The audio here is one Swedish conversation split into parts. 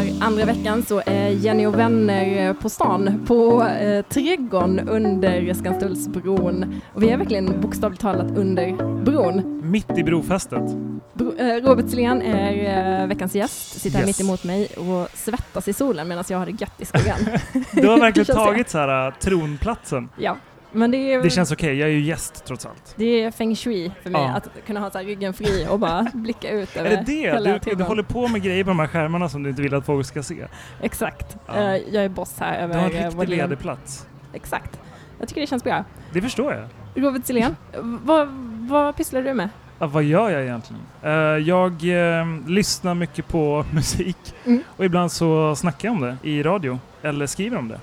För andra veckan så är Jenny och vänner på stan på eh, Trädgården under Skanstullsbron. Och vi är verkligen bokstavligt talat under bron. Mitt i brofästet. Bro, eh, Robert Silén är eh, veckans gäst, sitter här Yes. mitt emot mig och svettas i solen medan jag har det gött i skuggan. Du har verkligen tagit så här äh, tronplatsen. ja, men det är, Det känns okej, jag är ju gäst trots allt. det är feng shui för mig Ja. att kunna ha så ryggen fri och bara blicka ut över Är det det? hela Du, du håller på med grejer på de här skärmarna som du inte vill att folk ska se. Exakt. Ja. Eh, jag är boss här över Du har en eh, riktig vår ledig plats. Exakt. Jag tycker det känns bra. Det förstår jag. Robert Silén, vad, vad pysslar du med? Ja, vad gör jag egentligen? Eh, jag eh, lyssnar mycket på musik Mm. och ibland så snackar jag om det i radio eller skriver om det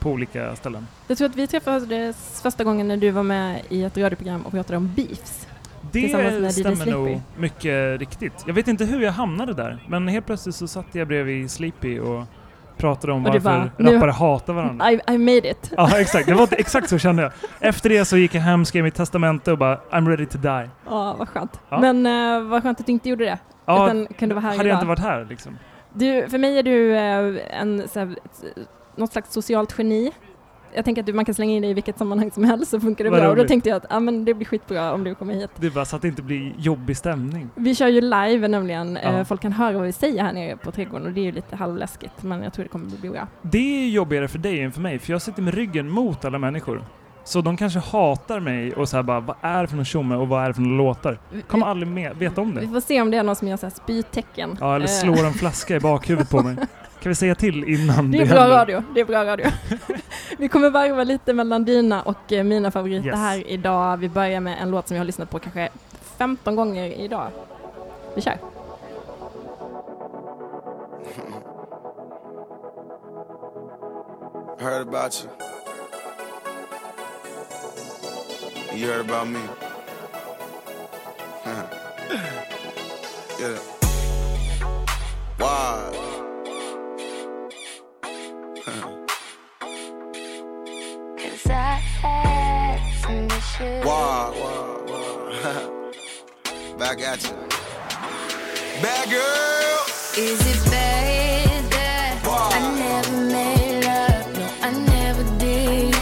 på olika ställen. Jag tror att vi träffades första gången när du var med i ett radioprogram och pratade om beefs. Det stämmer nog mycket riktigt. Jag vet inte hur jag hamnade där, men helt plötsligt så satt jag bredvid Sleepy och pratade om Och varför bara, nu- rappare hatar varandra. I, I made it. Ja, exakt. Det var exakt så kände jag. Efter det så gick jag hem, skrev mitt testamente och bara I'm ready to die. Ja, vad skönt. Ja. Men eh, vad skönt att du inte gjorde det. Ja, utan kunde vara här hade jag idag. inte varit här liksom. Du, för mig är du eh, en, så här, något slags socialt geni. Jag tänker att du, man kan slänga in dig i vilket sammanhang som helst så funkar det Vad bra. Och då tänkte jag att ah, men det blir skitbra om du kommer hit. Det är bara så att det inte blir jobbig stämning. Vi kör ju live nämligen. Ja. Eh, folk kan höra vad vi säger här nere på trädgården och det är ju lite halvläskigt men jag tror det kommer bli bra. Det är jobbigare för dig än för mig, för jag sitter med ryggen mot alla människor. Så de kanske hatar mig och så här bara, vad är det för någon tjomme och vad är det för några låtar? Kommer aldrig med, veta om Vi det. får se om det är någon som gör så här spytecken. Ja, eller Eh, slår en flaska i bakhuvudet på mig. Kan vi säga till innan Det är bra händer? radio, det är bra radio. vi kommer varva lite mellan dina och eh, mina favoriter Yes. här idag. Vi börjar med en låt som jag har lyssnat på kanske 15 gånger idag. Vi kör. Heard about you. You heard about me. yeah. Why? Cause I had some issues. Back at you. Bad girl. Is it bad that Why? I never made love? No, I never did.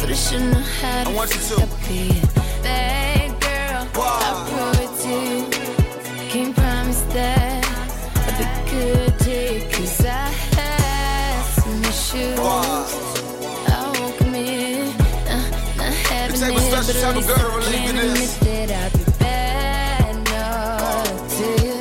But I should know how to I want you to. Type at of least girl to I relate to can this. admit that I'll be bad enough to you.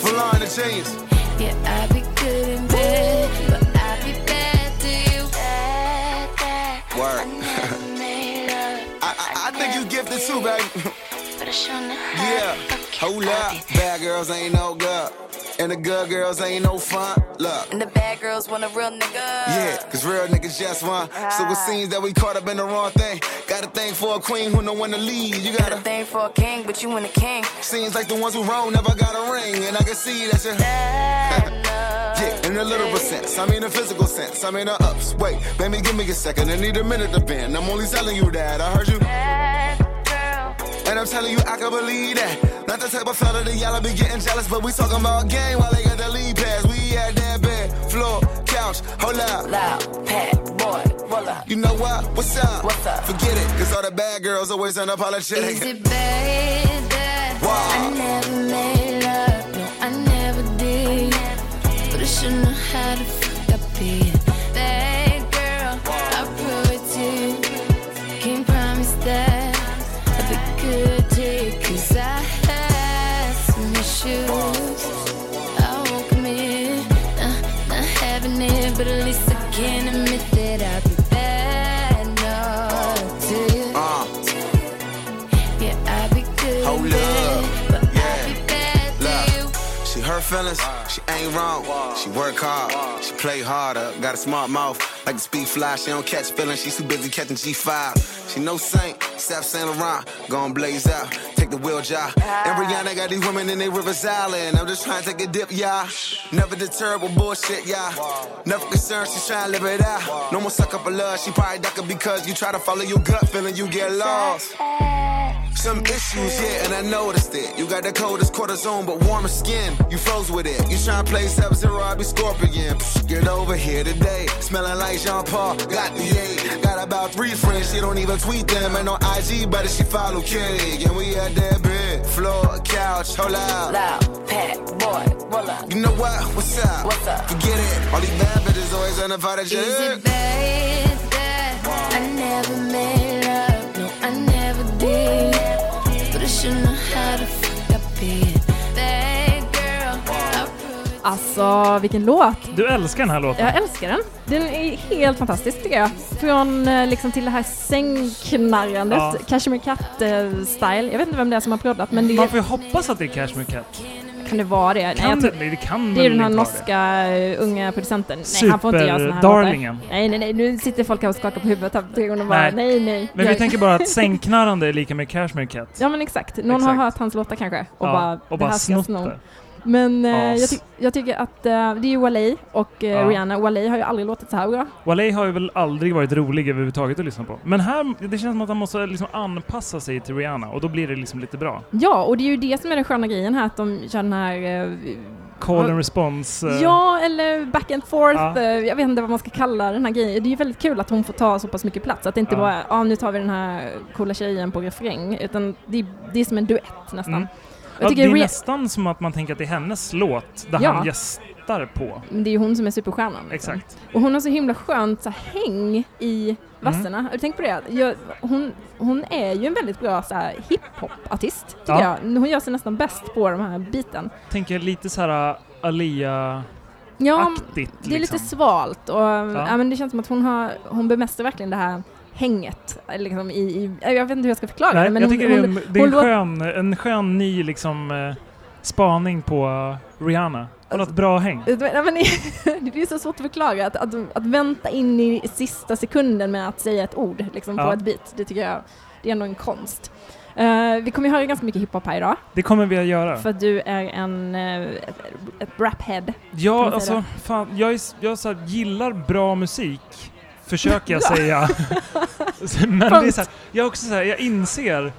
Full line of genius. Yeah, I be good in bed, but I be bad to you. Bad, bad. Word. I never made love, I, I, I think you gifted too, baby. but I sure know how Yeah, to fuck hold you. up. Bad girls ain't no good. And the good girls ain't no fun. Look. And the bad girls want a real nigga. Yeah, cause real niggas just one. So it ah. seems that we caught up in the wrong thing. Got a thing for a queen who know when to lead. You Got a gotta. thing for a king, but you want a king. Seems like the ones who wrong never got a ring. And I can see that you're. Yeah, in a literal sense. I mean, a physical sense. I mean, a ups. Wait, baby, give me a second. I need a minute to bend. I'm only telling you that. I heard you. Girl. And I'm telling you, I can believe that. Not the type of fella that y'all be getting jealous, but we talking about game while they got the lead pass. We at that bed, floor, couch, hold up. Loud, pat, boy, roll up. You know what? What's up? What's up? Forget it, cause all the bad girls always unapologetic. Is it bad that Why? I never made love? No, I never did. But I should know how to fuck up it. Feelings, she ain't wrong. She work hard, she play harder. Got a smart mouth, like the speed fly. She don't catch feelings, she's too busy catching G5. She no saint, Steph Saint Laurent, gon' blaze out, take the wheel job. And Rihanna got these women in they Rivers Island. I'm just trying to take a dip, y'all. Never deterred with bullshit, y'all. Never concerned, she's trying to live it out. No more suck up for love, she probably ducking because you try to follow your gut feeling, you get lost. Some issues, yeah, and I noticed it. You got the coldest cortisone, but warmer skin. You froze with it. You tryna play Sub Zero, I be Scorpion. Psh, Get over here today. Smelling like Jean Paul. Got the eight. Got about three friends, she don't even tweet them. Ain't no IG, but she follow King. And we at that bed. Floor, couch, hold out. Loud, pack, boy, roll up. You know what? What's up? What's up? Forget it. All these bad bitches always on Is it bad that I never made Alltså, vilken låt! Du älskar den här låten? Jag älskar den. Den är helt fantastisk tycker jag. Från eh, liksom till det här sängknarrandet, Ja. Cashmere Cat-style. Jag vet inte vem det är som har proddat men det Man får ju hoppas att det är Cashmere Cat. kan det vara det. Nej, Kan jag det, nej, det kan det är ju den här norska eh, unga producenten. Nej, han får inte göra såna här låtar. Superdarlingen. Nej, nej, nej. Nu sitter folk här och skakar på huvudet här tre gånger bara Nej. nej, nej. Men vi tänker bara att sängknarrande är lika med Cashmere Cat. Ja men exakt. Någon har Exakt. hört hans låtar kanske och Ja, bara, och det bara snott sno. det. Men eh, jag, ty jag tycker att eh, det är ju Wale och eh, Ja. Rihanna. Wale har ju aldrig låtit så här bra. Wale har ju väl aldrig varit rolig överhuvudtaget att lyssna på. Men här, det känns som att han måste liksom anpassa sig till Rihanna och då blir det liksom lite bra. Ja, och det är ju det som är den sköna grejen här, att de kör den här... eh, Call and response. eh, Ja, eller back and forth. Ja. eh, Jag vet inte vad man ska kalla den här grejen. Det är ju väldigt kul att hon får ta så pass mycket plats. Att det inte Ja. bara ja nu tar vi den här coola tjejen på refräng. Utan det, är- det är som en duett nästan. Mm. Ja, det är nästan som att man tänker att det är hennes låt där Ja. han gästar på. Men det är ju hon som är superstjärnan. liksom. Exakt. Och hon har så himla skönt så häng i verserna. Mm. Tänkt på det? Jag, hon, hon är ju en väldigt bra så här, hiphop-artist, tycker Ja. jag. Hon gör sig nästan bäst på de här biten. Tänker lite så här uh, Alia-aktigt. Ja, det är liksom. lite svalt och ja. men det känns som att hon, har, hon bemästrar verkligen det här hänget. Liksom, i, i, jag vet inte hur jag ska förklara Nej, det. Men jag hon, tycker det är en, det är en, skön, en skön ny liksom, eh, spaning på uh, Rihanna. Hon har ett bra häng. Nej, men det är så svårt att förklara, att, att, att vänta in i sista sekunden med att säga ett ord liksom, på Ja. ett beat, det tycker jag det är ändå en konst. Eh, vi kommer ju höra ganska mycket hiphop här idag, Det kommer vi att göra. för att du är en, eh, ett, ett raphead. Ja, alltså fan, jag, är, jag så här, gillar bra musik, försöker jag säga. Men det är så här, jag, också så här, jag inser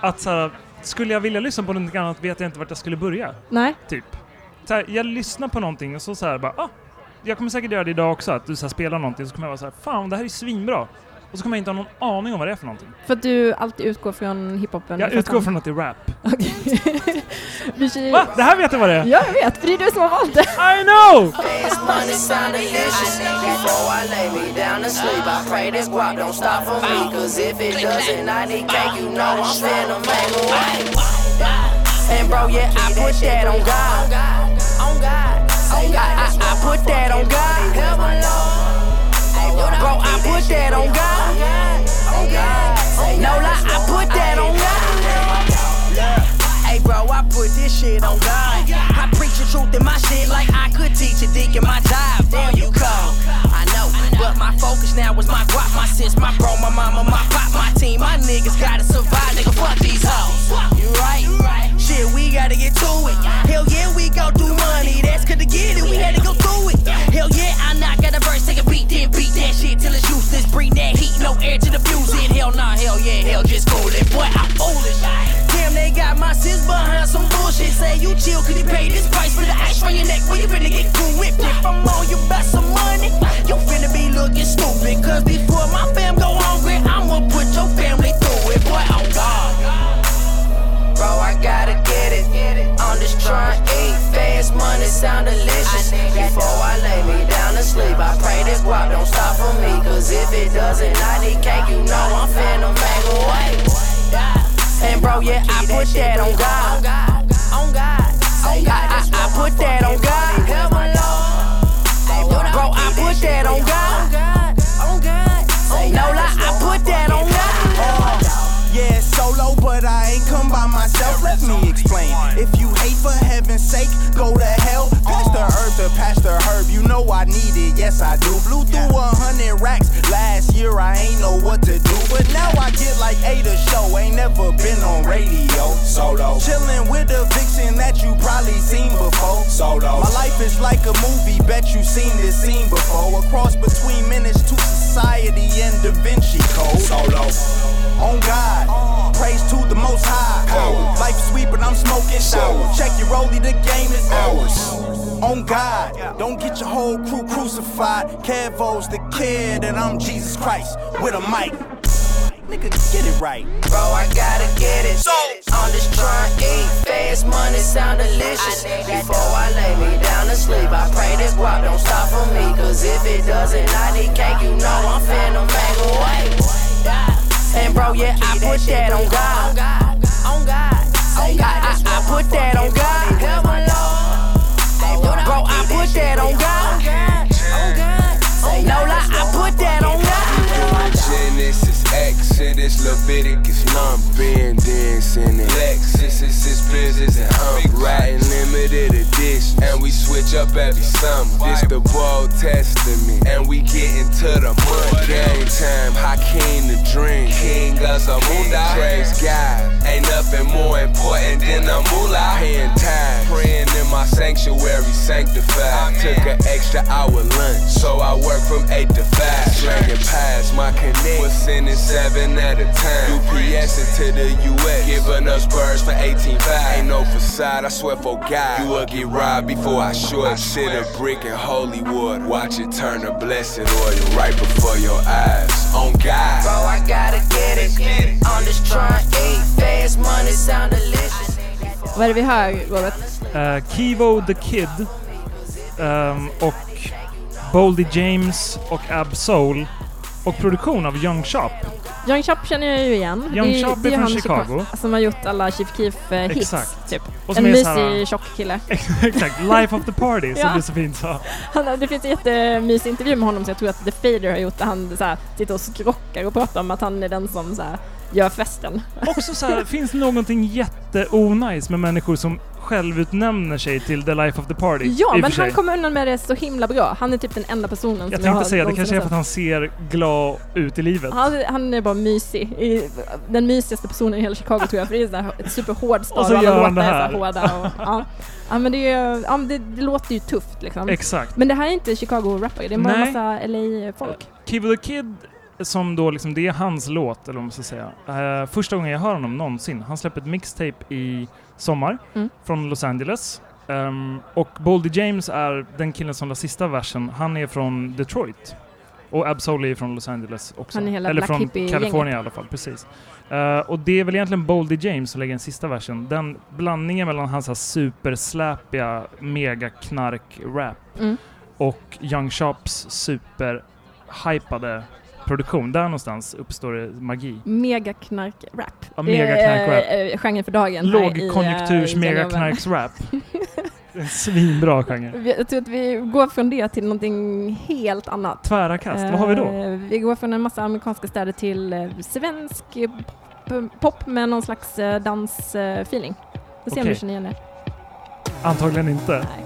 att så här, skulle jag vilja lyssna på något annat vet jag inte vart jag skulle börja. Nej, Typ. Så här, jag lyssnar på någonting och så, så bara, ah, jag kommer säkert göra det idag också, att du så spelar någonting så kommer jag vara så här, fan det här är svinbra. Och så kommer jag inte ha någon aning om vad det är för någonting. för att du alltid utgår från hiphopen. Jag utgår från att det är rap. Kör- Va? Det här vet jag vad det är? Ja, jag vet, för det är du som har valt det. I know! And bro, yeah, I put that on God. On God. On God. I, I put that on God. Me, Lord. Bro, I put that on God. No lie, I put that on God. Hey bro, I put this shit on God. I preach the truth in my shit like I could teach a dick in my job. Damn, you cold. I know, but my focus now is my guap, my sis, my bro, my mama, my pop, my team. My niggas gotta survive, nigga. Fuck these hoes. Gotta get to it. Hell yeah, we go do money. That's cause to get it, we had to go through it. Hell yeah, I knock at a verse, take a beat, then beat that shit till it's useless. Bring that heat, no air to diffuse it. Hell nah, hell yeah, hell just cool it. Boy, I'm foolish. Damn, they got my sis behind some bullshit. Say you chill, cause you pay this price for the ice from your neck. Well, you finna get cool whipped. If I'm on you about some money, you finna be looking stupid. Cause before my fam go hungry, I'ma put your family through it. Boy, on God. Bro, I gotta get it. I'm just trying to eat fast money, sound delicious. Before I lay me down to sleep, I pray this guap don't stop for me. Cause if it doesn't, I need cake, you know I'm finna make a way. And bro, yeah, I put that on God. On God. Oh, on God. I, I put that on God. Help my Lord. Bro, I put that on God. On God. No lie, solo, but I ain't come by myself. Let me explain. If you hate for heaven's sake, go to hell. Pastor Herb to Pastor Herb, you know I need it. Yes, I do. Blew through a hundred racks last year. I ain't know what to do, but now I get like eight a show. Ain't never been on radio. Solo. Chillin' with a vixen that you probably seen before. Solo. My life is like a movie. Bet you seen this scene before. A cross between menace to society and Da Vinci Code. Solo. On God, praise to the most high. Life sweet, but I'm smoking sour. Check your rollie, the game is ours. On God, don't get your whole crew crucified. Kevo's the kid, and I'm Jesus Christ with a mic. Nigga, get it right. Bro, I gotta get it. I'm just trying to eat fast money, sound delicious. Before I lay me down to sleep, I pray this guap don't stop for me. Cause if it doesn't, I need cake, you know I'm finna make a way. And bro, yeah, I put that on God. On God. I, I, I put that on God. Bro, I put that on God. No lie, I put that on God. Genesis, Exodus, Leviticus, non-bendings in it. Lexus, is his business and hump. Riding limited edition, and we switch up every summer. This the Old Testament, and we get into the month. Game time, Hakeem the dream. King of Zamunda, praise God. Ain't nothing more important than a moolah. Paying time, praying in my sanctuary, sanctified. Took an extra hour lunch, so I work from 8 to 5. Slanging pies, my connect was sending 7 at a time. UPS into the US, giving us birds for 18.5. Ain't no facade, I swear for God. You will get robbed before I short. Sit a brick in holy water. Watch it turn to blessed oil right before your eyes. On God. Bro, I gotta get it. I'm just trying to eat fast money, sound delicious. Vad är det vi hör, Robert? Uh, Kivo the Kid ehm, och Boldy James och Ab Soul och produktion av Young Shop. Young Chop känner jag ju igen. Young Det- Chop det är från Chicago. Som har gjort alla Chief Keef-hits, Exakt. typ. En är här- mysig tjock kille. Exakt, Life of the Party som Ja. du så fint sa. Han, det finns en jättemysig intervju med honom som jag tror att The Fader har gjort där han så här, sitter och skrockar och pratar om att han är den som så här, gör festen. Också så här, finns någonting jätteonajs med människor som självutnämner sig till the life of the party? Ja, men han kommer undan med det så himla bra. Han är typ den enda personen Jag som tänkte har säga, det kanske är för att han ser glad ut i livet. Han, han är bara mysig. Den mysigaste personen i hela Chicago tror jag, för det är här ett superhård stad Och så gör han det är så här. hårda. Och, ja. ja, men det, är, ja, det, det låter ju tufft liksom. Exakt. Men det här är inte Chicago-rappare, det är bara en massa LA-folk. Kivo the Kid, som då liksom, det är hans låt, eller vad man ska säga. Eh, första gången jag hör honom någonsin. Han släppte ett mixtape i sommar Mm. från Los Angeles. Ehm, och Boldy James är den killen som la sista versen. Han är från Detroit. Och Absol är från Los Angeles också. Han är hela Eller Black från. Kalifornien i alla fall, precis. Eh, och det är väl egentligen Boldy James som lägger den sista versen. Den blandningen mellan hans supersläpiga megaknark-rap Mm. och Young Shops super-hypade produktion. Där någonstans uppstår det magi. Megaknark-rap. Ja, megaknark-rap. eh, genren för dagen. eh, Lågkonjunkturs Geneva. megaknarks-rap. Svinbra genre. Vi- Jag tror att vi går från det till någonting helt annat. Tvära kast, vad har vi då? Eh, Vi går från en massa amerikanska städer till eh, svensk eh, pop- med någon slags eh, dansfeeling. Får se om Okej. du känner igen det. Antagligen inte. Nej.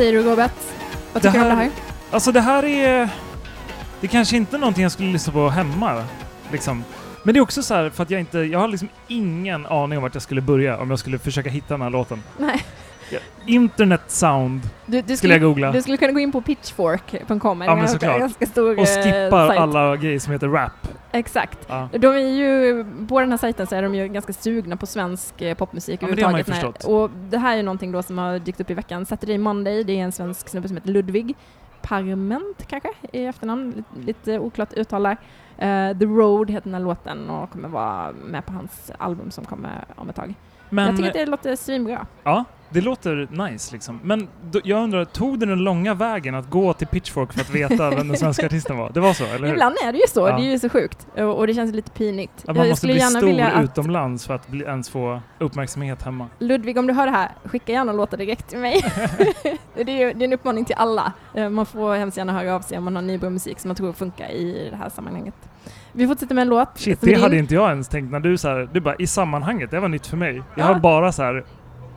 Säger du Robert? Vad tycker du om det här-? Alltså det här är... Det är kanske inte någonting jag skulle lyssna på hemma. Liksom. Men det är också så här för att jag inte... Jag har liksom ingen aning om vart jag skulle börja om jag skulle försöka hitta den här låten. Nej. Internet sound Du, du, skulle jag googla. du skulle kunna gå in på pitchfork.com. Ja, men en såklart. Och eh, skippar sajt. alla grejer som heter rap. Exakt. Ja. De är ju, på den här sajten så är de ju ganska sugna på svensk eh, popmusik Ja, det har man ju. Och det här är någonting då som har dykt upp i veckan. Saturday Monday, det är en svensk snubbe som heter Ludvig Parment kanske i efternamn, lite, oklart uttal där. Eh, The Road heter den här låten och kommer vara med på hans album som kommer om ett tag. Men, Jag tycker att det låter svinbra. ja, det låter nice liksom. Men då, jag undrar, tog du den långa vägen att gå till Pitchfork för att veta vem den svenska artisten var? Det var så, eller hur? Ibland är det ju så, Ja. det är ju så sjukt. Och, och det känns lite pinigt. Att man måste bli stor att utomlands för att bli, ens få uppmärksamhet hemma. Ludvig, om du hör det här, skicka gärna låtar direkt till mig. det, är det är en uppmaning till alla. Eh, Man får hemskt gärna höra av sig om man har nybra musik som man tror funkar i det här sammanhanget. Vi fortsätter med en låt. Shit, det hade inte jag ens tänkt när du så här, du bara i sammanhanget, det var nytt för mig. Jag Ja. har bara så här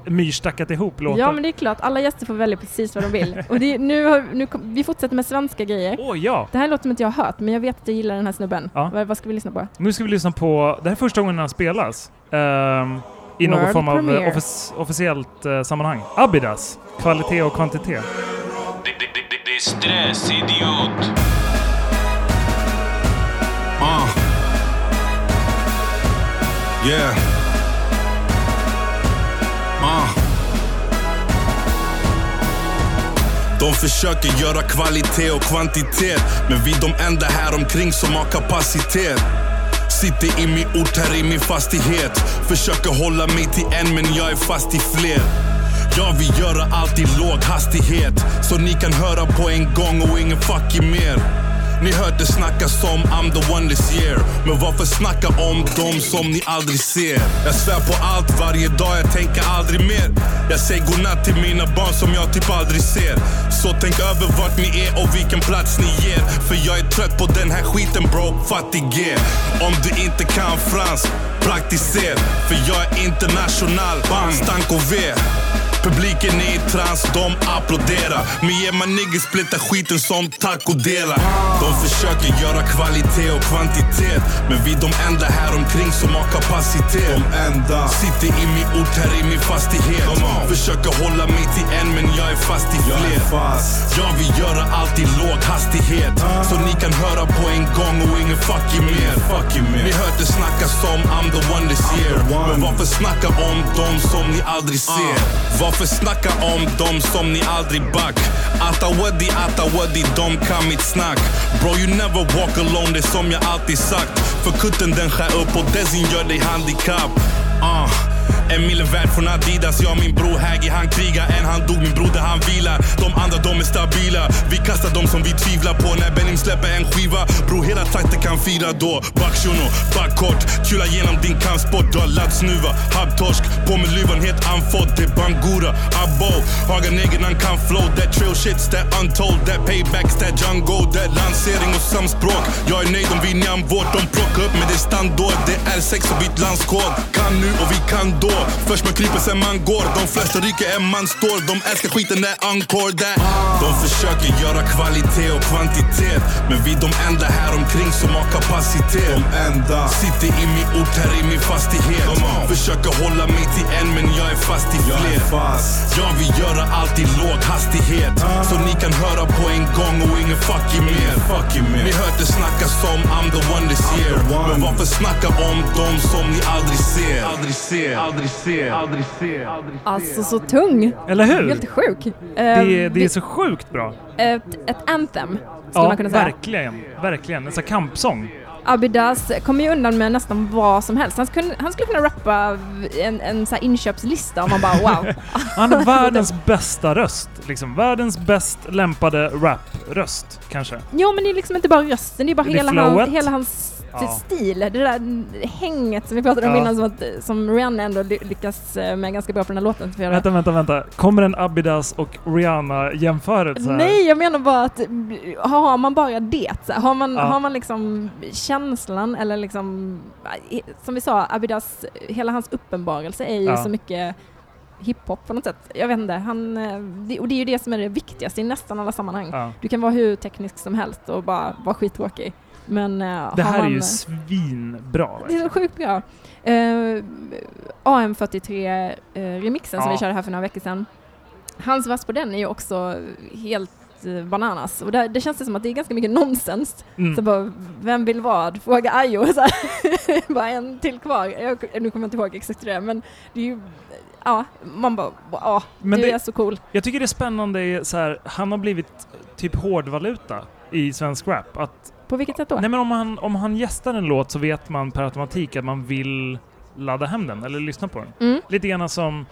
myrstackat ihop låtar. Ja, men det är klart. Alla gäster får välja precis vad de vill. Och det, nu har, nu kom, vi fortsätter med svenska grejer. Åh ja! Det här är en låt som inte jag har hört, men jag vet att jag gillar den här snubben. Ja. Vad, vad ska vi lyssna på? Nu ska vi lyssna på, det här är första gången han spelas. ehm, I någon World form av eh, offic- officiellt eh, sammanhang. Abidas, kvalitet och kvantitet. Det, det, det, det är stress, idiot. Uh. Yeah. De försöker göra kvalitet och kvantitet Men vi de enda här omkring som har kapacitet. Sitter i min ort här i min fastighet. Försöker hålla mig till en men jag är fast i fler. Jag vill göra allt i låg hastighet Så ni kan höra på en gång och ingen fucking mer. Ni hört det snackas om I'm the one this year. Men varför snacka om dem som ni aldrig ser? Jag svär på allt varje dag, jag tänker aldrig mer. Jag säger godnatt till mina barn som jag typ aldrig ser. Så tänk över vart ni är och vilken plats ni ger. För jag är trött på den här skiten bro, fattig är Om du inte kan fransk, praktiser. För jag är international, bang, stank och V. Publiken är i trans, de applåderar. Men ger man niggas splittar skiten som tacodelar De försöker göra kvalitet och kvantitet. Men vi de enda här omkring som har kapacitet. De enda. Sitter i min ort här i min fastighet. Försöker hålla mig till en men jag är fast i fler. Jag vill göra allt i låg hastighet Så ni kan höra på en gång och ingen fucking mer. Ni hört det snackas om I'm the one this year. Men varför snacka om dem som ni aldrig ser? Varför snacka om dem som ni aldrig back? Atawadi, atawadi, dom kan mitt snack Bro you never walk alone, det som jag alltid sagt För kutten den skär upp och desin gör dig handikapp uh. En mille värd från Adidas, jag och min bror Haggy han krigar. En han dog, min broder han vilar. De andra de är stabila. Vi kastar dem som vi tvivlar på. När Benim släpper en skiva Bror hela trakten kan fira då. Back shuno, back kort. Kula genom din kampsport. Du har ladd snuva, halvtorsk På med luvan helt andfådd Det är Bangura, abo. Haga nigger han kan flow. That trail shits, that untold. That paybacks, that jungle. That lansering och samspråk. Jag är nöjd om vi nyan vårt. De plockar upp med det standard. Det är sex och byt landskod Kan nu och vi kan då. Först man kryper sen man går. De flesta ryker en man står. De älskar skiten där encore där. De försöker göra kvalitet och kvantitet. Men vi de enda här omkring som har kapacitet. De enda. Sitter i min ort här i min fastighet. Försöker hålla mig till en men jag är fast i fler. Jag vill göra allt i låg hastighet Så ni kan höra på en gång och ingen fucking mer. Ni hört det snackas om I'm the one this year. Men varför snacka om dem som ni aldrig ser? Aldrig ser, aldrig ser, aldrig ser, aldrig ser Alltså så tung. Eller hur? Helt sjuk. Det, är- det vi- är så sjukt bra. ett, ett anthem, skulle Ja, man kunna säga. verkligen. Verkligen. En sån här kampsång. Abidas kommer ju undan med nästan vad som helst. Han skulle, han skulle kunna rappa en, en så här inköpslista och man bara wow. Han har världens bästa röst. Liksom. Världens bäst lämpade rap-röst, kanske. Jo men det är liksom inte bara rösten, det är bara Det hela, flowet. han, hela hans Ja. stil. Det där hänget som vi pratade om Ja. innan som, att, som Rihanna ändå ly- lyckas eh, med ganska bra på den här låten. För Vänta, vänta, vänta. Kommer en Abidas och Rihanna-jämförelse? Nej, jag menar bara att har man bara det, så har, man, Ja. har man liksom känslan eller liksom, eh, som vi sa, Abidas, hela hans uppenbarelse är ju Ja. så mycket hiphop på något sätt. Jag vet inte, han, eh, och det är ju det som är det viktigaste i nästan alla sammanhang. Ja. Du kan vara hur teknisk som helst och bara vara skittråkig. Men eh, Det här är man, ju svinbra. Det är sjukt bra. Uh, AM43-remixen som Ja. vi körde här för några veckor sedan. Hans vers på den är ju också helt eh, bananas. Och det, det känns det som att det är ganska mycket nonsens. Mm. Så bara, vem vill vad? Fråga Ayo. Så bara en till kvar. Jag, nu kommer jag inte ihåg exakt det, men det är ju, ja, man bara, ja, Men du det- är så cool. Jag tycker det är spännande, är så här, han har blivit typ hårdvaluta i svensk rap. Att, På vilket sätt då? nej men om han, om han gästar en låt så vet man per automatik att man vill ladda hem den eller lyssna på den. Mm. Lite grann som,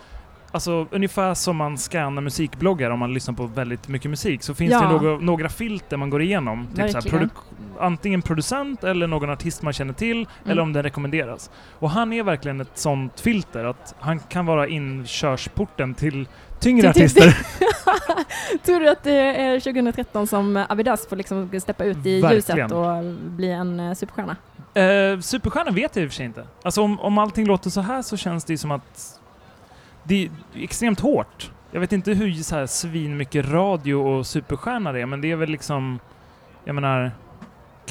alltså ungefär som man scannar musikbloggar om man lyssnar på väldigt mycket musik så finns Ja. det några, några filter man går igenom. Typ så här, produk- antingen producent eller någon artist man känner till eller om den rekommenderas. Och han är verkligen ett sånt filter att han kan vara inkörsporten till tyngre artister. Tror du att det är 2013 som Abidas får liksom steppa ut i Verkligen. ljuset och bli en eh, superstjärna? Eh, Superstjärna vet jag i och för sig inte. Alltså om, om allting låter så här så känns det ju som att det är extremt hårt. Jag vet inte hur så här svin mycket radio och superstjärna det är, men det är väl liksom, jag menar,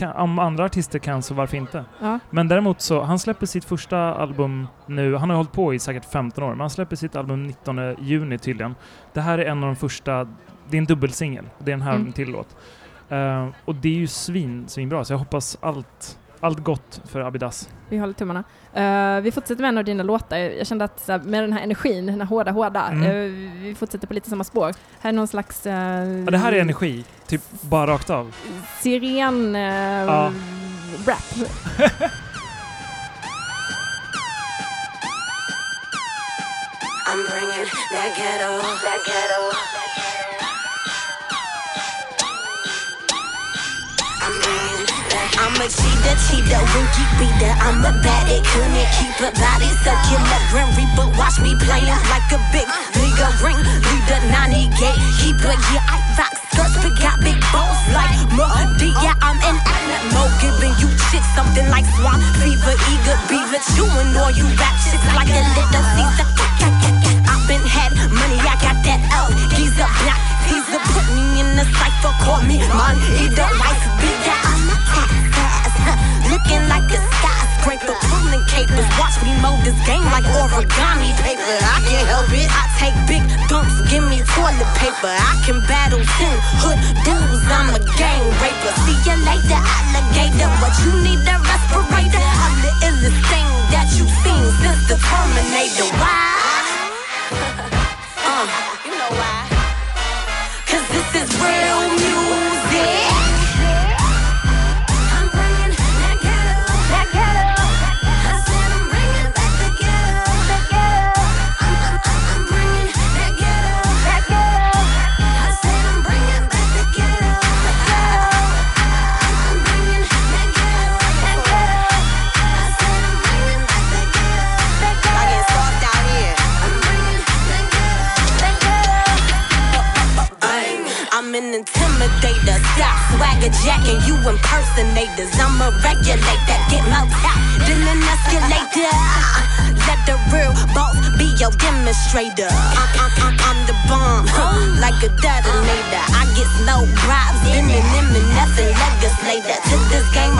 kan, om andra artister kan så varför inte? Ja. Men däremot så, han släpper sitt första album nu, han har hållit på i säkert 15 år, men han släpper sitt album 19 juni tydligen. Det här är en av de första, det är en dubbelsingel, det är en här Mm. till låt. Eh, och det är ju svin, svinbra, så jag hoppas allt, allt gott för Abidas. Vi håller tummarna. Eh, vi fortsätter med en av dina låtar. Jag kände att här, med den här energin, den här hårda, hårda, Mm. eh, vi fortsätter på lite samma spår. Här är någon slags... Uh, Ja, det här är energi, typ bara rakt av. Siren... Uh, Ja. Rap. I'm bringing that ghetto, that ghetto. I'm I'm a cheetah, cheetah, winky beater. I'm a bad, it couldn't keep a body. So killer, grim reaper, watch me playing like a big league ring. Leader, 90 gate, keeper, yeah, I rock skirts, but got big balls like Murdy. Yeah, I'm in animal, giving you shit, something like swamp fever, eager beaver, chewing all you rap chicks like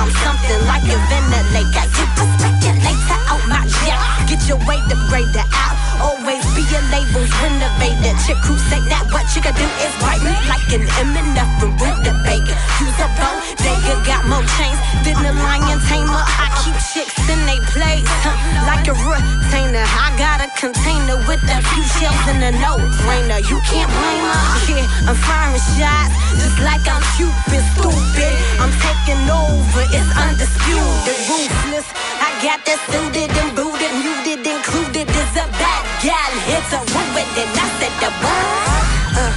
I'm something like a ventilator. You a speculator out my jack. Get your weight upgraded out. Always be a label's renovator. Chick crusade, that what you gotta do is bite me like an M&F and the bacon. Use a bow, they got more chains than the lion tamer. I keep chicks in they place huh, like a retainer. I got a container with a few shells and a no brainer. You can't blame her. Yeah, I'm firing shots just like I'm Cupid, stupid. I'm taking over, it's undisputed, ruthless. I got that suited and booted, muted, included. Is a bad gal, it's a ruin, and I said the word. Uh.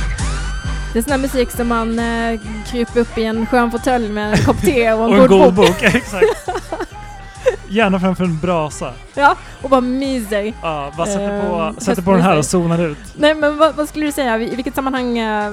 Det är sån här musik som man uh, kryper upp i en skön fåtölj med en kopp te och en, Och en god god bok. bok, exakt. Gärna framför en brasa. Ja, och bara myser. Ja, bara sätter på, Ehm, sätter på den här och zonar ut. Nej men vad, vad skulle du säga, i vilket sammanhang eh,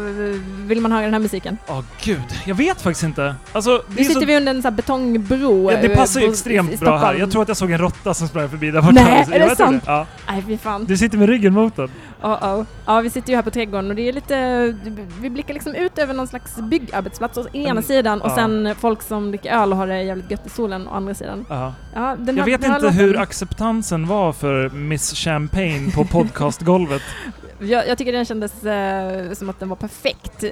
vill man höra den här musiken? Åh gud, jag vet faktiskt inte. Alltså, det, Nu sitter så, vi under en sån betongbro. ja, det eh, passar ju i extremt bra här. Jag tror att jag såg en råtta som sprang förbi där borta. Nej, Så är det sant? Ja. Nej, fy fan. Du sitter med ryggen mot den. Oh -oh. Ja, vi sitter ju här på trädgården och det är lite, vi blickar liksom ut över någon slags byggarbetsplats å ena Mm, sidan och ja. sen folk som dricker öl och har det jävligt gött i solen å andra sidan. Ja. Ja, Jag här- vet inte hur acceptansen var för Miss Champagne på podcastgolvet. Jag, jag tycker den kändes eh, som att den var perfekt eh,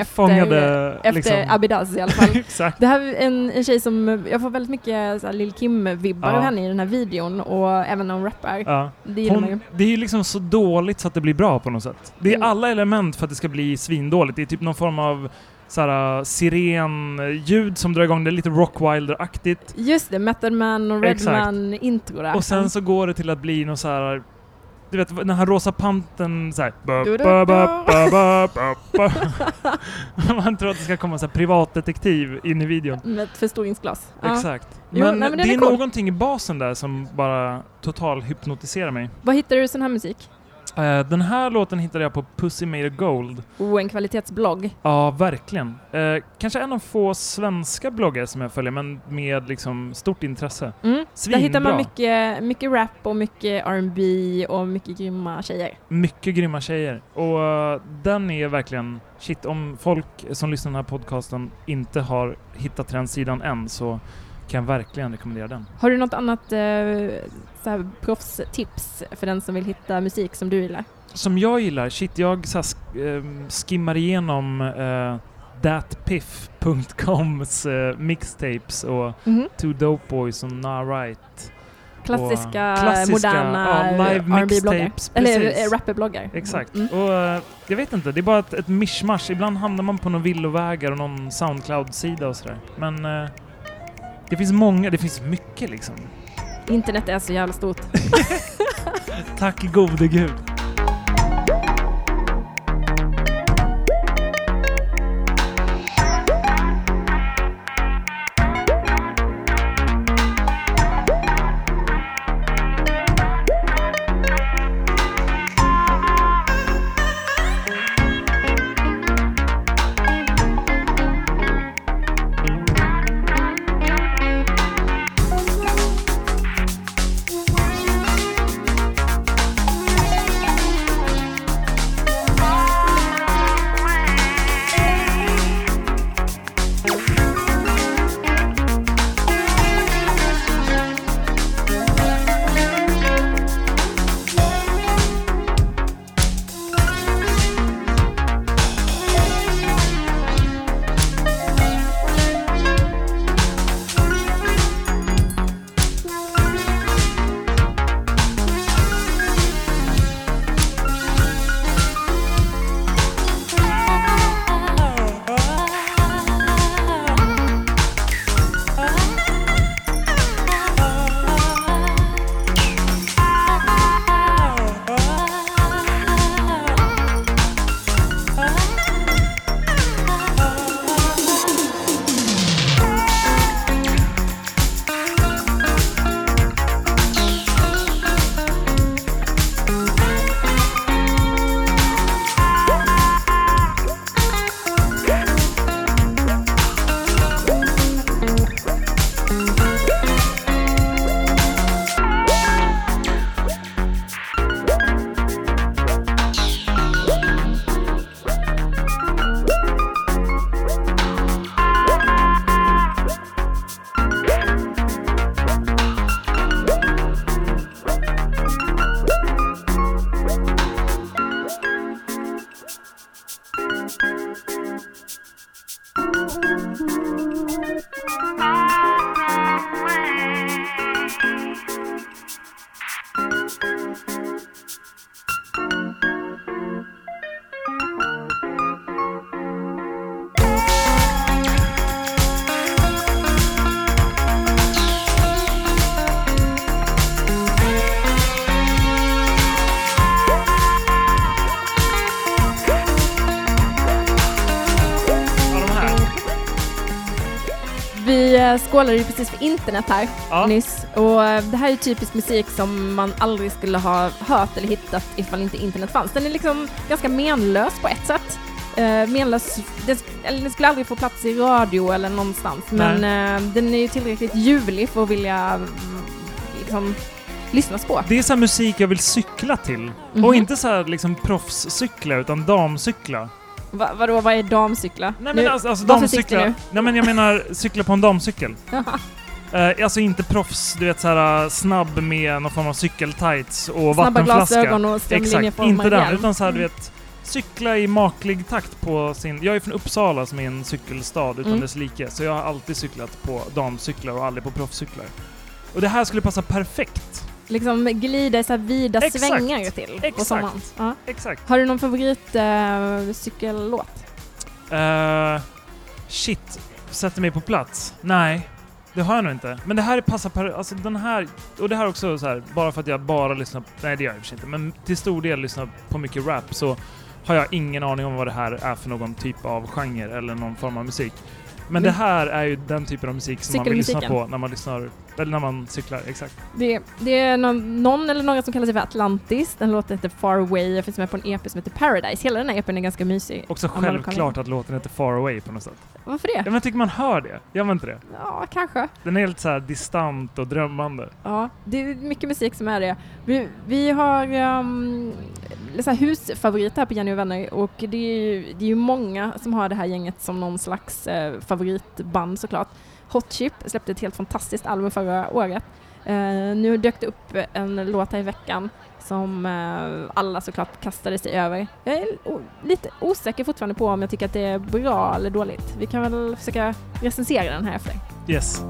efter, Fångade efter liksom... Abidaz i alla fall. Det här är en, en tjej som, jag får väldigt mycket så här Lil Kim-vibbar Ja. av henne i den här videon och även när hon rappar. Ja. Det. Hon, det är ju liksom så dåligt så att det blir bra på något sätt. Det är Mm. alla element för att det ska bli svindåligt. Det är typ någon form av såhär, sirenljud som drar igång det, lite Rockwilder-aktigt. Just det, Method Man och Exakt. Redman intro där. Och sen så går det till att bli någon så här. Du vet den här rosa panten såhär... Man tror att det ska komma här privatdetektiv in i videon. Med ett förstoringsglas. Exakt. Jo, Men, nej, men det är är cool. någonting i basen där som bara total hypnotiserar mig. Var hittar du sån här musik? Eh, den här låten hittade jag på Pussy Made of Gold. Oh, en kvalitetsblogg. Ja, verkligen. Eh, kanske en av få svenska bloggare som jag följer, men med liksom stort intresse. Mm. Där Svinbra. hittar man mycket, mycket rap och mycket R&B och mycket grymma tjejer. Mycket grymma tjejer. Och eh, den är verkligen... Shit, om folk som lyssnar på den här podcasten inte har hittat trendsidan än så kan verkligen rekommendera den. Har du något annat eh, proffstips för den som vill hitta musik som du gillar? Som jag gillar, shit, jag så här, ehm, skimmar igenom uh, thatpiff.coms eh, mixtapes och Mhm. Two Dope Boys och Nah Right. Klassiska, klassiska, moderna ja, live R&B-bloggar. Eller eh, rapperbloggar. Exakt. Mm. Och eh, jag vet inte, det är bara ett, ett mischmasch. Ibland hamnar man på någon villovägar och någon Soundcloud-sida och sådär. Men eh, det finns många, det finns mycket liksom. Internet är så jävla stort. Tack gode gud. Vi eh, skålade ju precis för internet här Ja. nyss och eh, det här är typisk musik som man aldrig skulle ha hört eller hittat ifall inte internet fanns. Den är liksom ganska menlös på ett sätt. Uh, menlös, den, eller den skulle aldrig få plats i radio eller någonstans men eh, den är ju tillräckligt ljuvlig för att vilja mm, liksom lyssnas på. Det är så musik jag vill cykla till. Mhm. Och inte så här liksom proffscykla, utan damcykla. Va, vadå, vad är damcykla? Nej men Nu- alltså, alltså damcykla... Nej men jag menar cykla på en damcykel. Eh, alltså inte proffs, du vet såhär snabb med någon form av cykeltights och Snabba vattenflaska. glasögon och Exakt, inte den. Utan såhär du Mm. vet, cykla i maklig takt på sin... Jag är från Uppsala som är en cykelstad utan Mm. dess like, så jag har alltid cyklat på damcyklar och aldrig på proffscyklar. Och det här skulle passa perfekt. Liksom glida i så här vida Exakt. svängar till på Exakt. sommaren. Ja. Exakt. Har du någon favorit eh, cykellåt? Uh, shit, sätter mig på plats? Nej, det har jag nog inte. Men det här passar per, alltså den här, och det här också så här, bara för att jag bara lyssnar, nej det gör jag i inte, men till stor del lyssnar på mycket rap så har jag ingen aning om vad det här är för någon typ av genre eller någon form av musik. Men, det här är ju den typen av musik som man vill lyssna på när man lyssnar, eller när man cyklar, exakt. Det, det är någon, någon eller några som kallar sig för Atlantis. Den låten heter Far Away och finns med på en EP som heter Paradise. Hela den här EPn är ganska mysig. Också självklart att låten heter Far Away på något sätt. Varför Ja, det? men jag tycker man hör det. Gör man inte det? Ja, kanske. Den är helt så här distant och drömmande. Ja, det är mycket musik som är det. Vi, vi har um, så här husfavorit här på Jenny och vänner och det är, ju, det är ju många som har det här gänget som någon slags eh, favoritband såklart. Hot Chip släppte ett helt fantastiskt album förra året. Eh, nu dök det upp en låt här i veckan som eh, alla såklart kastade sig över. Jag är lite osäker fortfarande på om jag tycker att det är bra eller dåligt. Vi kan väl försöka recensera den här efter. Yes.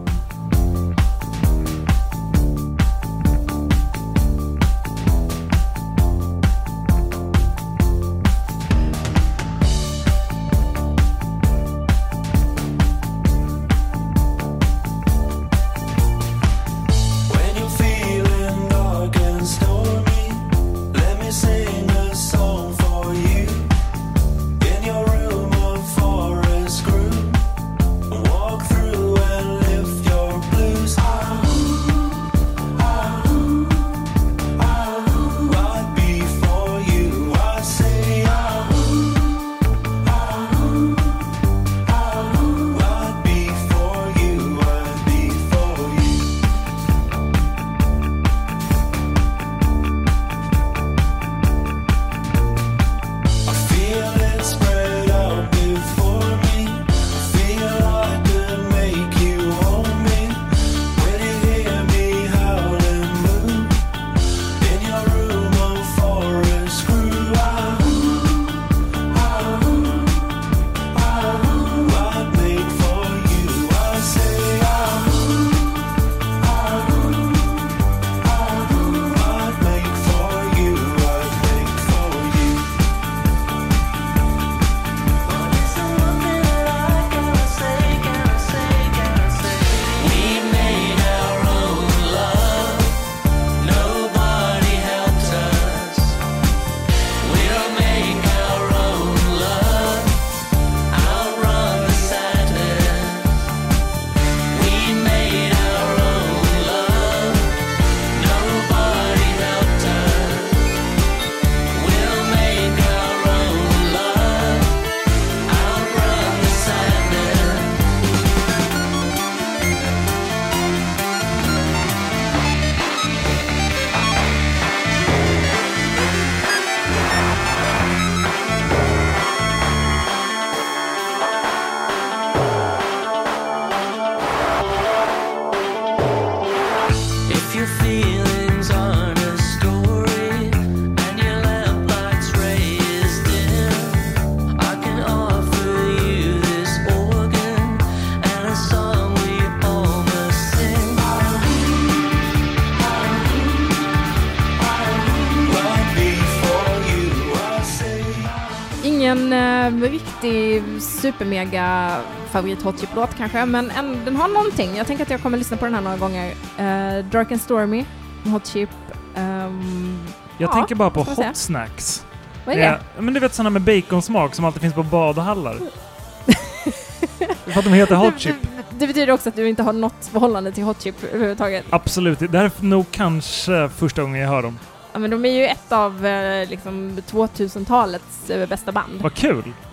Supermega favorit Hot Chip-låt kanske, men en, den har någonting. Jag tänker att jag kommer lyssna på den här några gånger. Eh, Dark and Stormy, Hot Chip. Ehm, Jag Ja, tänker bara på man säga. hot snacks. vad är det? Ja, men du vet sådana med baconsmak som alltid finns på badhallar. för att de heter hot chip. Det, det betyder också att du inte har något förhållande till Hot Chip överhuvudtaget. Absolut. Det här är nog kanske första gången jag hör dem. Ja, men de är ju ett av eh, liksom 2000-talets eh, bästa band. Vad kul!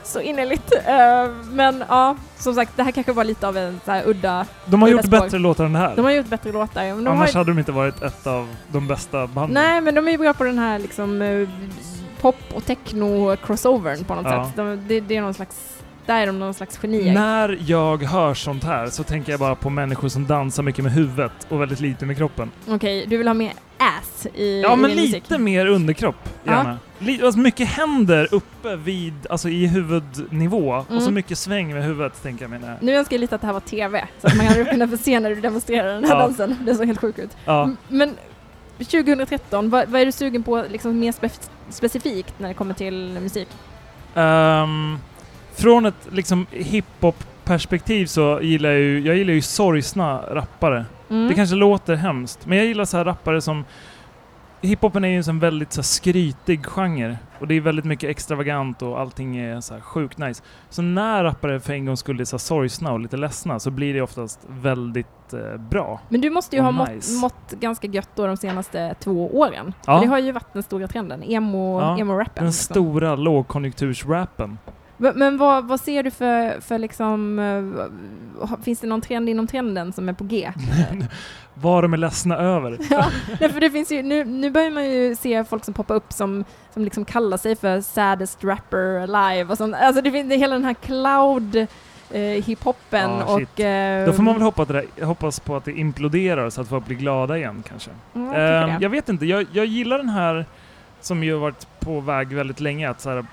Så innerligt. Eh, men ja, som sagt, det här kanske var lite av en så här udda... De har udda gjort spår. bättre låtar än det här. De har gjort bättre låtar. Men de Annars har, hade de inte varit ett av de bästa banden. Nej, men de är ju bra på den här liksom eh, pop och techno-crossovern på något Ja. sätt. De, det, det är någon slags... Där är de någon slags genier. När jag hör sånt här så tänker jag bara på människor som dansar mycket med huvudet och väldigt lite med kroppen. Okej, du vill ha mer ass i, Ja, men din musik? lite mer underkropp, gärna. Alltså mycket händer uppe vid, alltså i huvudnivå, och så Mm. mycket sväng med huvudet, tänker jag mig. Nu önskar jag lite att det här var TV, så att man hade kunnat få se när du demonstrerar den här Ja. dansen. Det såg helt sjukt ut. Ja. Men 2013, vad, vad är du sugen på liksom mer spef- specifikt när det kommer till musik? Ehm, från ett liksom hiphop-perspektiv så gillar jag ju, jag gillar ju sorgsna rappare. Mm. Det kanske låter hemskt, men jag gillar så här rappare som... Hiphopen är ju en sån väldigt så här skrytig genre. Och det är väldigt mycket extravagant och allting är så här sjukt nice. Så när rappare för en gång skulle är så här sorgsna och lite ledsna så blir det oftast väldigt eh, bra. Men du måste ju ha mått, nice. mått ganska gött då de senaste två åren. Ja. För Det har ju varit den stora trenden, emo, Ja, emo-rappen. Den liksom. stora lågkonjunktursrappen. Men, vad, vad ser du för, för liksom, eh, finns det någon trend inom trenden som är på G? Vad de är ledsna över. ja, nej, för det finns ju, nu, nu börjar man ju se folk som poppar upp som, som liksom kallar sig för saddest rapper alive och sånt. Alltså det finns det hela den här cloud eh, hiphopen Ah, och... Eh, Då får man väl hoppas, det där, hoppas på att det imploderar så att folk blir glada igen kanske. Ja, jag Ehm, det. jag vet inte, jag, jag gillar den här som ju har varit på väg väldigt länge, att så här,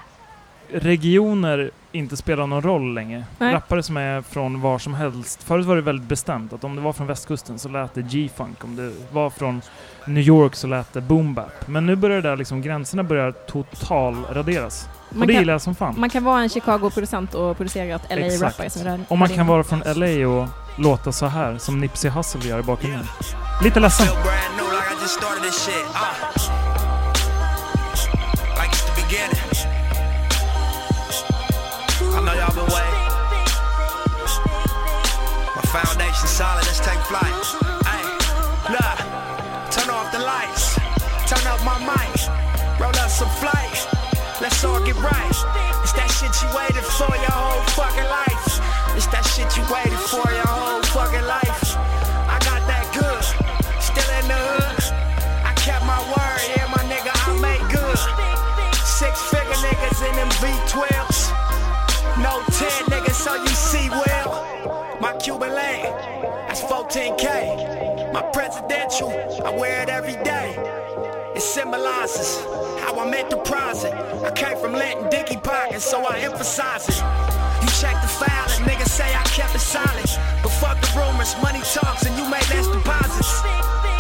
regioner inte spelar någon roll längre. Nej. Rappare som är från var som helst. Förut var det väldigt bestämt att om det var från västkusten så lät det G-funk, om det var från New York så lät det boom bap. Men nu börjar det där liksom, gränserna börjar total raderas. Man och det kan- gillar jag som fan. Man kan vara en Chicago-producent och producera ett LA-rappare som Och man kan vara från LA och låta så här som Nipsey Hussle gör i bakgrunden. Lite ledsen. Foundation solid, let's take flight. Hey, look, turn off the lights, turn up my mic, roll up some flight. Let's all get right. It's that shit you waited for your whole fucking life. It's that shit you waited for your whole fucking life. I got that good, still in the hood. I kept my word, yeah, my nigga, I made good. Six figure niggas in them V12s. No 10 niggas, so you My presidential, I wear it every day. It symbolizes how I'm enterprising. I came from Linton Dicky pockets, so I emphasize it. You check the file and niggas say I kept it silent. But fuck the rumors, money talks and you made less deposits.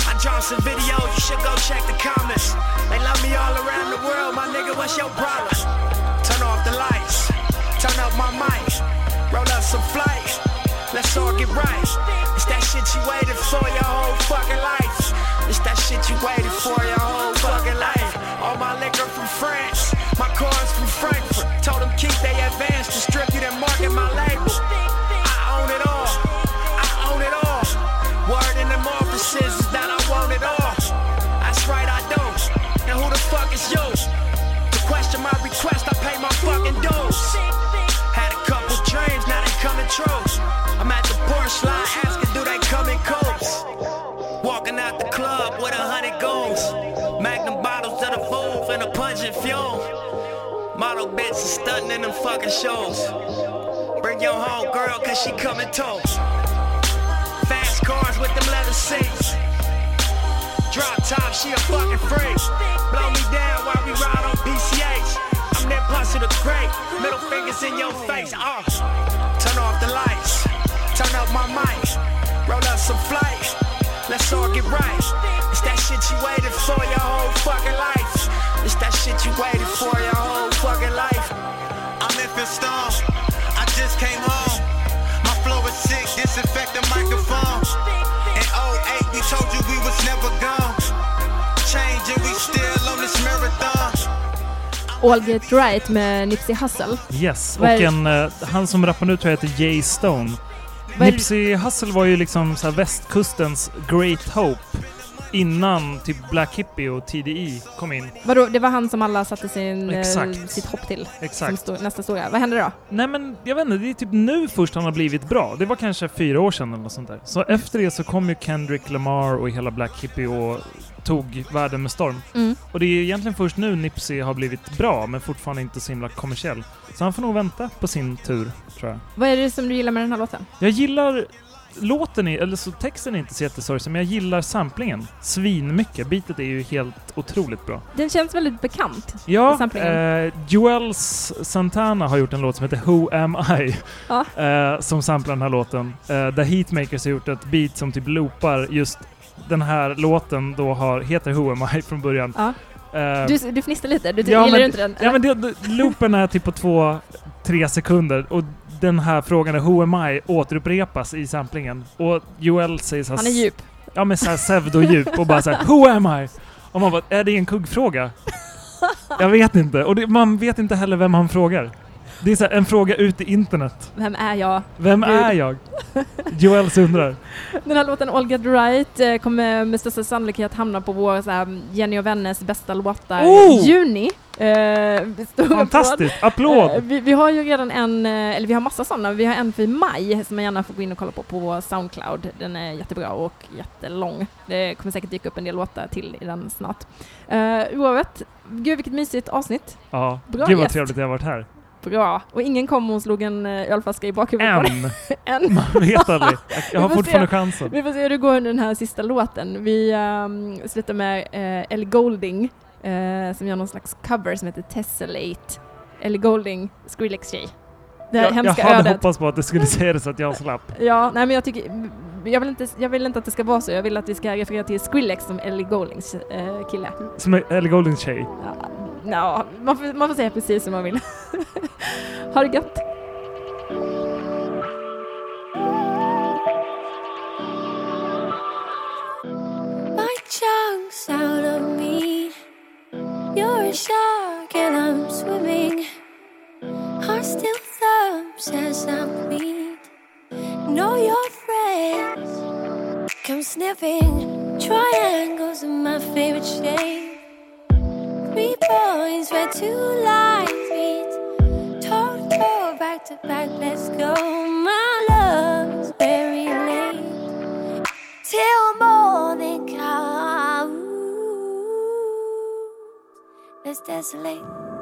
I dropped some videos, you should go check the comments. They love me all around the world, my nigga, what's your problem? Turn off the lights, turn up my mic, roll up some flight. Let's all get right. It's that shit you waited for your whole fucking life. It's that shit you waited for your whole fucking life. All my liquor from France, my cars from Frankfurt. Told them keep they advance, to and Model bitches stunting in them fucking shows. Bring your home girl, cause she coming too. Fast cars with them leather seats. Drop top, she a fucking freak. Blow me down while we ride on PCH. I'm that pussy the great. Middle fingers in your face. Uh. Turn off the lights. Turn up my mic. Roll up some flight. Let's all get right. It's that shit you waited for your whole fucking life. It's that shit you waited for your. In Stone. I just came home. My flow is sick. Disinfect the microphone. In 08, we told you we was never gone. Changing, we still on this marathon. All Get Right med Nipsey Hussle. Yes, och en, eh, han som rappar nu tror jag heter Jay Stone. Nipsey Hussle var ju liksom så här västkustens Great Hope. Innan typ Black Hippie och TDE kom in. Vadå, det var han som alla satte sin, eh, Exakt. sitt hopp till? Exakt. stod, nästa stora. Vad hände då? Nej men jag vet inte, det är typ nu först han har blivit bra. Det var kanske fyra år sedan eller något sånt där. Så efter det så kom ju Kendrick Lamar och hela Black Hippie och tog världen med storm. Mm. Och det är egentligen först nu Nipsey har blivit bra, men fortfarande inte så himla kommersiell. Så han får nog vänta på sin tur, tror jag. Vad är det som du gillar med den här låten? Jag gillar låten, är, eller så texten är inte så jättesorgsen, men jag gillar samplingen svinmycket. Beatet är ju helt otroligt bra. Den känns väldigt bekant. Ja, eh, Joels Santana har gjort en låt som heter Who Am I? Ja. Eh, som samplar den här låten. Eh, där Heatmakers har gjort ett beat som typ loopar just den här låten då har, heter Who Am I från början. Ja. Eh, Du, du fnissar lite, du Ja, gillar men- inte den? Ja eller? men det, det, loopen är typ på två, tre sekunder och den här frågan Who am I återupprepas i samplingen. Och Joel säger såhär... Han är djup. Ja men såhär pseudo-djup och bara såhär Who am I? Och man bara, är det en kuggfråga? Jag vet inte. Och det, man vet inte heller vem han frågar. Det är så en fråga ut i internet. Vem är jag? Vem Gud. är jag? Joels undrar. Den här låten All Get Right eh, kommer med största sannolikhet hamna på vår så här, Jenny och Vänners bästa låtar Oh! juni. Eh, Fantastiskt! applåd. Eh, vi, vi har ju redan en, eh, eller vi har massa sådana. Vi har en för maj som man gärna får gå in och kolla på på Soundcloud. Den är jättebra och jättelång. Det kommer säkert dyka upp en del låtar till i den snart. Uh, oavsett, gud vilket mysigt avsnitt. Ja, Bra gud vad gäst. trevligt jag har varit här. Bra. Och ingen kom och slog en eh, ölflaska i bakhuvudet. Än! Än. Man vet aldrig. Jag har fortfarande se. chansen. Vi får se hur det går under den här sista låten. Vi um, slutar med uh, Ellie Golding eh, som gör någon slags cover som heter Tessellate. Ellie Golding, Skrillex-tjej. Det Jag, jag hemska hade ödet. hoppats på att du skulle säga det så att jag slapp. Ja, nej men jag tycker, jag vill, inte, jag vill inte att det ska vara så. Jag vill att vi ska referera till Skrillex som Ellie Goldings eh, kille. Som Ellie Goldings tjej. Ja, ja, man, får, man får säga precis som man vill. ha det gött! My chunks out of me. You're a shark and I'm swimming. Heart still thumps as I bleed. Know your friends come sniffing. Triangles are my favorite shape. Points where two lines meet. Toe to toe, back to back, let's go. My love is very late till morning comes. Let's desolate.